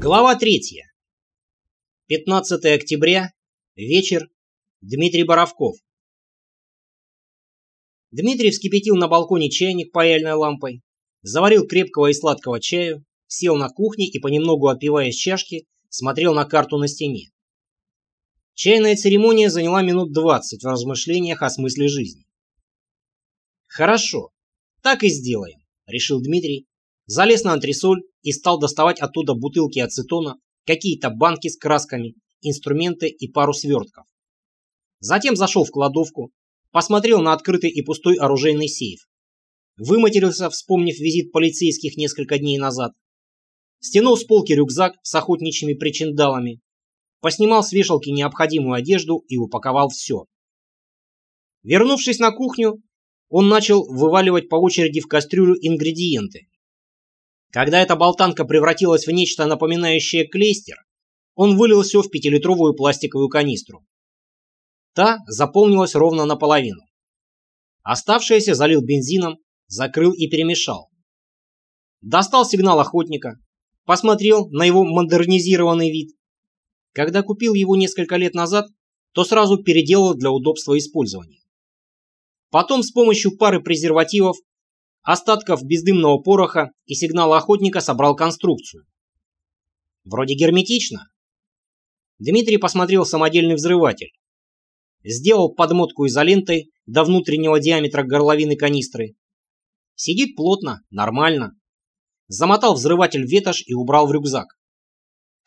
Глава третья. 15 октября. Вечер. Дмитрий Боровков. Дмитрий вскипятил на балконе чайник паяльной лампой, заварил крепкого и сладкого чаю, сел на кухне и, понемногу отпивая из чашки, смотрел на карту на стене. Чайная церемония заняла минут двадцать в размышлениях о смысле жизни. «Хорошо, так и сделаем», — решил Дмитрий, залез на антресоль и стал доставать оттуда бутылки ацетона, какие-то банки с красками, инструменты и пару свертков. Затем зашел в кладовку, посмотрел на открытый и пустой оружейный сейф. Выматерился, вспомнив визит полицейских несколько дней назад. Стянул с полки рюкзак с охотничьими причиндалами, поснимал с вешалки необходимую одежду и упаковал все. Вернувшись на кухню, он начал вываливать по очереди в кастрюлю ингредиенты. Когда эта болтанка превратилась в нечто напоминающее клейстер, он вылил все в пятилитровую пластиковую канистру. Та заполнилась ровно наполовину. Оставшееся залил бензином, закрыл и перемешал. Достал сигнал охотника, посмотрел на его модернизированный вид. Когда купил его несколько лет назад, то сразу переделал для удобства использования. Потом с помощью пары презервативов, остатков бездымного пороха и сигнала охотника собрал конструкцию. Вроде герметично. Дмитрий посмотрел самодельный взрыватель. Сделал подмотку изолентой до внутреннего диаметра горловины канистры. Сидит плотно, нормально. Замотал взрыватель в ветошь и убрал в рюкзак.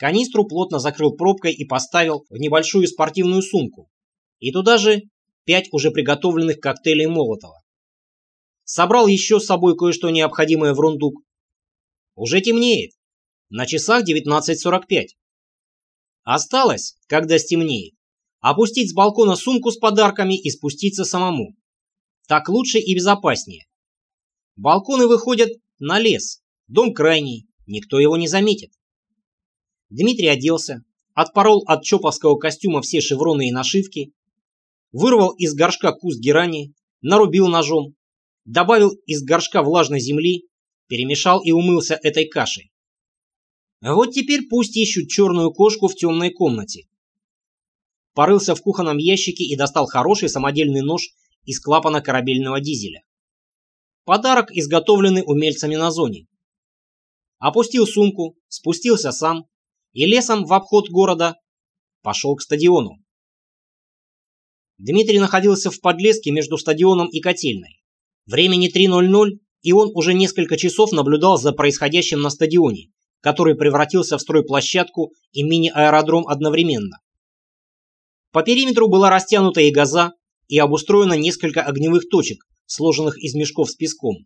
Канистру плотно закрыл пробкой и поставил в небольшую спортивную сумку. И туда же пять уже приготовленных коктейлей Молотова. Собрал еще с собой кое-что необходимое в рундук. Уже темнеет. На часах 19.45. Осталось, когда стемнеет, опустить с балкона сумку с подарками и спуститься самому. Так лучше и безопаснее. Балконы выходят на лес, дом крайний, никто его не заметит. Дмитрий оделся, отпорол от чоповского костюма все шевроны и нашивки, вырвал из горшка куст герани, нарубил ножом, добавил из горшка влажной земли, перемешал и умылся этой кашей. Вот теперь пусть ищут черную кошку в темной комнате. Порылся в кухонном ящике и достал хороший самодельный нож из клапана корабельного дизеля. Подарок изготовленный умельцами на зоне. Опустил сумку, спустился сам и лесом в обход города пошел к стадиону. Дмитрий находился в подлеске между стадионом и котельной. Времени 3.00, и он уже несколько часов наблюдал за происходящим на стадионе, который превратился в стройплощадку и мини-аэродром одновременно. По периметру была растянута и газа и обустроено несколько огневых точек, сложенных из мешков с песком.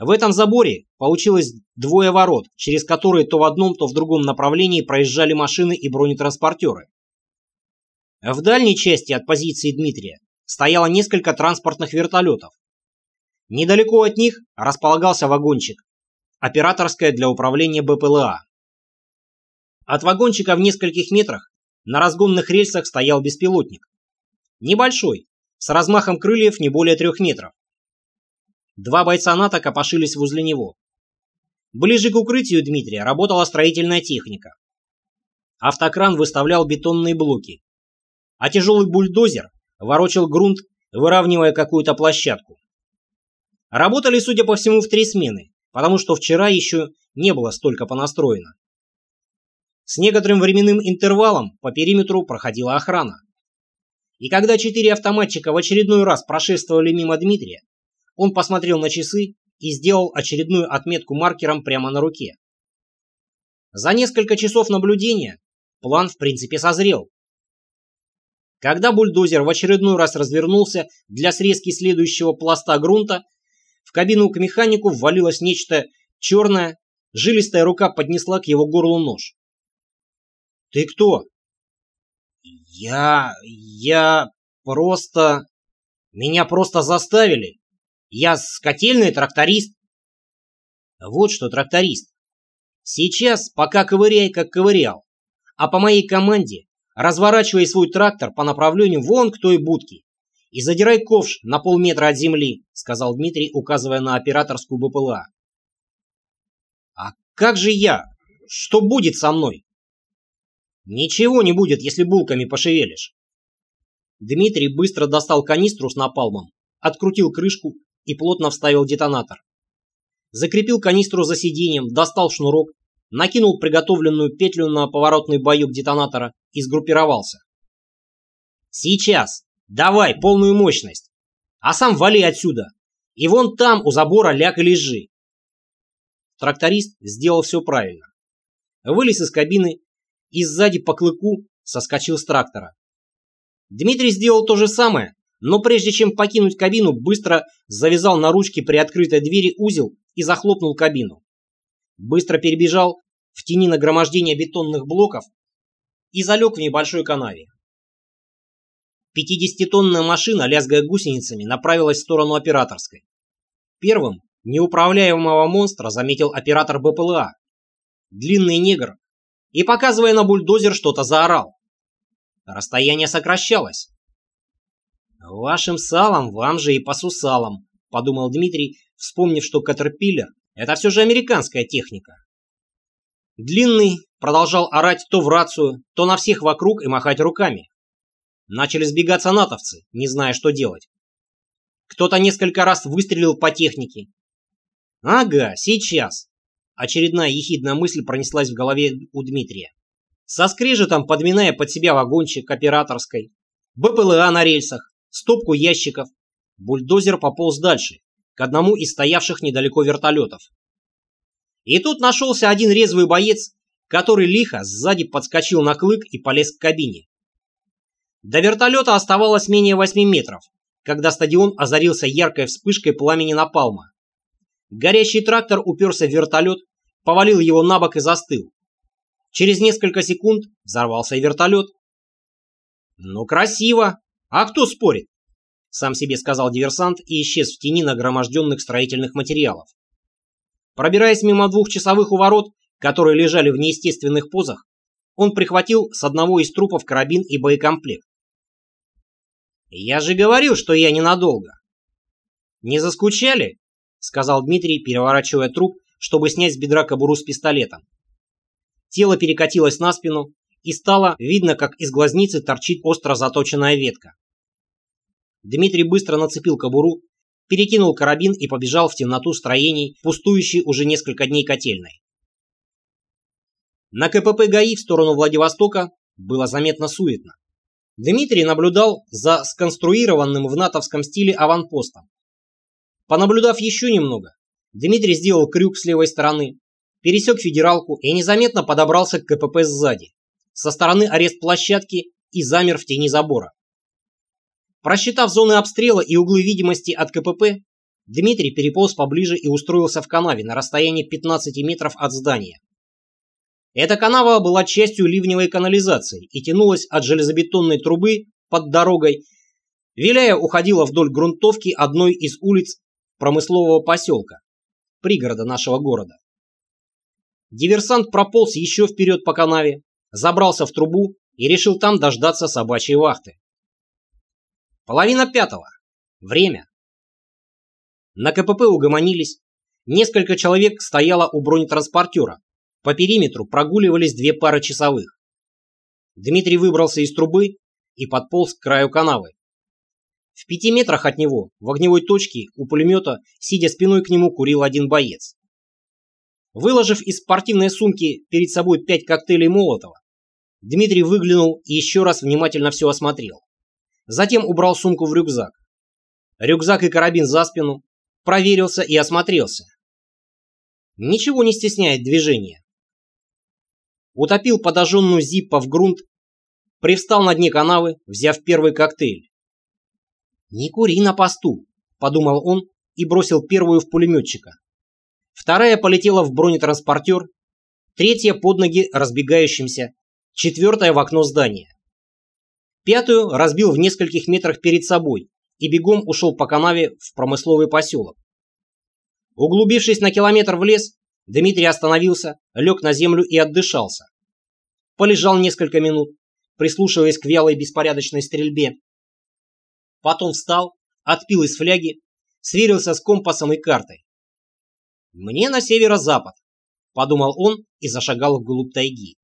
В этом заборе получилось двое ворот, через которые то в одном, то в другом направлении проезжали машины и бронетранспортеры. В дальней части от позиции Дмитрия стояло несколько транспортных вертолетов. Недалеко от них располагался вагончик, операторская для управления БПЛА. От вагончика в нескольких метрах на разгонных рельсах стоял беспилотник. Небольшой, с размахом крыльев не более трех метров. Два бойца НАТО копошились возле него. Ближе к укрытию Дмитрия работала строительная техника. Автокран выставлял бетонные блоки, а тяжелый бульдозер ворочал грунт, выравнивая какую-то площадку. Работали, судя по всему, в три смены, потому что вчера еще не было столько понастроено. С некоторым временным интервалом по периметру проходила охрана. И когда четыре автоматчика в очередной раз прошествовали мимо Дмитрия, он посмотрел на часы и сделал очередную отметку маркером прямо на руке. За несколько часов наблюдения план в принципе созрел. Когда бульдозер в очередной раз развернулся для срезки следующего пласта грунта, в кабину к механику ввалилось нечто черное, жилистая рука поднесла к его горлу нож. «Ты кто?» «Я... я... просто... меня просто заставили. Я с котельной тракторист». «Вот что тракторист. Сейчас пока ковыряй, как ковырял. А по моей команде разворачивай свой трактор по направлению вон к той будке и задирай ковш на полметра от земли», — сказал Дмитрий, указывая на операторскую БПЛА. «А как же я? Что будет со мной?» «Ничего не будет, если булками пошевелишь». Дмитрий быстро достал канистру с напалмом, открутил крышку и плотно вставил детонатор. Закрепил канистру за сиденьем, достал шнурок, накинул приготовленную петлю на поворотный баюк детонатора и сгруппировался. «Сейчас! Давай, полную мощность! А сам вали отсюда! И вон там, у забора, ляг и лежи!» Тракторист сделал все правильно. Вылез из кабины и сзади по клыку соскочил с трактора. Дмитрий сделал то же самое, но прежде чем покинуть кабину, быстро завязал на ручке при открытой двери узел и захлопнул кабину. Быстро перебежал в тени нагромождения бетонных блоков и залег в небольшой канаве. Пятидесятитонная машина, лязгая гусеницами, направилась в сторону операторской. Первым неуправляемого монстра заметил оператор БПЛА. Длинный негр и, показывая на бульдозер, что-то заорал. Расстояние сокращалось. «Вашим салом вам же и по сусалам», — подумал Дмитрий, вспомнив, что Катерпиллер — это все же американская техника. Длинный продолжал орать то в рацию, то на всех вокруг и махать руками. Начали сбегаться натовцы, не зная, что делать. Кто-то несколько раз выстрелил по технике. «Ага, сейчас!» Очередная ехидная мысль пронеслась в голове у Дмитрия. Со скрежетом подминая под себя вагончик операторской, БПЛА на рельсах, стопку ящиков, бульдозер пополз дальше, к одному из стоявших недалеко вертолетов. И тут нашелся один резвый боец, который лихо сзади подскочил на клык и полез к кабине. До вертолета оставалось менее 8 метров, когда стадион озарился яркой вспышкой пламени напалма. Горящий трактор уперся в вертолет, повалил его на бок и застыл. Через несколько секунд взорвался и вертолет. «Ну, красиво! А кто спорит?» Сам себе сказал диверсант и исчез в тени нагроможденных строительных материалов. Пробираясь мимо двух часовых у ворот, которые лежали в неестественных позах, он прихватил с одного из трупов карабин и боекомплект. «Я же говорил, что я ненадолго!» «Не заскучали?» — сказал Дмитрий, переворачивая труп, чтобы снять с бедра кобуру с пистолетом. Тело перекатилось на спину, и стало видно, как из глазницы торчит остро заточенная ветка. Дмитрий быстро нацепил кобуру, перекинул карабин и побежал в темноту строений, пустующей уже несколько дней котельной. На КПП ГАИ в сторону Владивостока было заметно суетно. Дмитрий наблюдал за сконструированным в натовском стиле аванпостом. Понаблюдав еще немного, Дмитрий сделал крюк с левой стороны, пересек федералку и незаметно подобрался к КПП сзади, со стороны арест-площадки и замер в тени забора. Просчитав зоны обстрела и углы видимости от КПП, Дмитрий переполз поближе и устроился в канаве на расстоянии 15 метров от здания. Эта канава была частью ливневой канализации и тянулась от железобетонной трубы под дорогой, виляя уходила вдоль грунтовки одной из улиц промыслового поселка, пригорода нашего города. Диверсант прополз еще вперед по канаве, забрался в трубу и решил там дождаться собачьей вахты. Половина пятого. Время. На КПП угомонились. Несколько человек стояло у бронетранспортера. По периметру прогуливались две пары часовых. Дмитрий выбрался из трубы и подполз к краю канавы. В пяти метрах от него, в огневой точке, у пулемета, сидя спиной к нему, курил один боец. Выложив из спортивной сумки перед собой пять коктейлей Молотова, Дмитрий выглянул и еще раз внимательно все осмотрел. Затем убрал сумку в рюкзак. Рюкзак и карабин за спину, проверился и осмотрелся. Ничего не стесняет движение. Утопил подожженную зиппа в грунт, привстал на дне канавы, взяв первый коктейль. «Не кури на посту», — подумал он и бросил первую в пулеметчика. Вторая полетела в бронетранспортер, третья под ноги разбегающимся, четвертая в окно здания. Пятую разбил в нескольких метрах перед собой и бегом ушел по канаве в промысловый поселок. Углубившись на километр в лес, Дмитрий остановился, лег на землю и отдышался. Полежал несколько минут, прислушиваясь к вялой беспорядочной стрельбе. Потом встал, отпил из фляги, сверился с компасом и картой. «Мне на северо-запад», — подумал он и зашагал вглубь тайги.